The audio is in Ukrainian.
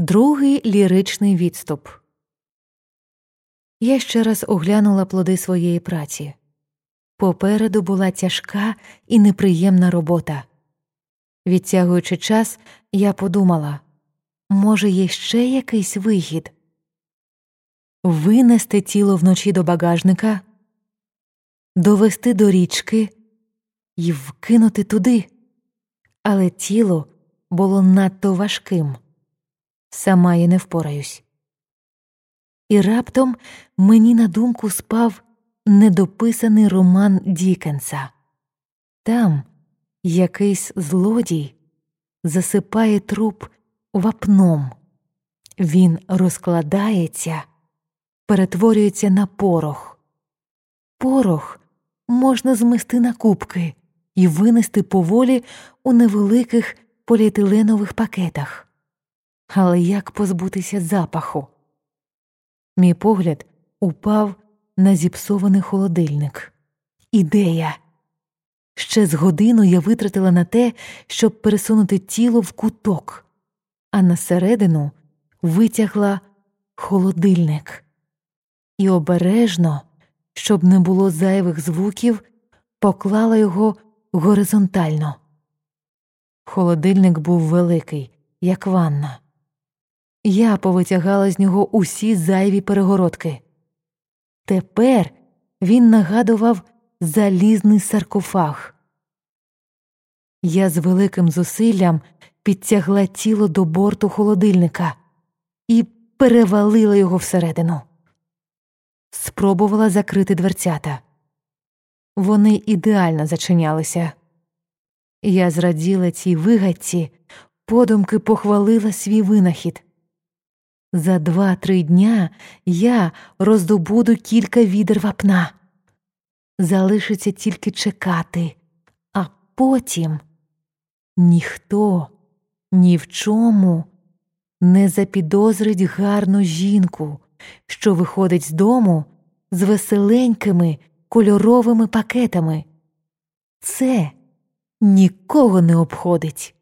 Другий ліричний відступ. Я ще раз оглянула плоди своєї праці. Попереду була тяжка і неприємна робота. Відтягуючи час, я подумала може, є ще якийсь вихід винести тіло вночі до багажника, довести до річки і вкинути туди, але тіло було надто важким. Сама я не впораюсь. І раптом мені на думку спав недописаний роман Дікенса. Там якийсь злодій засипає труп вапном, він розкладається, перетворюється на порох. Порох можна змести на кубки і винести поволі у невеликих поліетиленових пакетах. Але як позбутися запаху? Мій погляд упав на зіпсований холодильник. Ідея. Ще з годину я витратила на те, щоб пересунути тіло в куток, а на середину витягла холодильник і обережно, щоб не було зайвих звуків, поклала його горизонтально. Холодильник був великий, як ванна. Я повитягала з нього усі зайві перегородки. Тепер він нагадував залізний саркофаг. Я з великим зусиллям підтягла тіло до борту холодильника і перевалила його всередину. Спробувала закрити дверцята. Вони ідеально зачинялися. Я зраділа цій вигадці, подумки похвалила свій винахід. За два-три дня я роздобуду кілька відер вапна. Залишиться тільки чекати, а потім ніхто ні в чому не запідозрить гарну жінку, що виходить з дому з веселенькими кольоровими пакетами. Це нікого не обходить.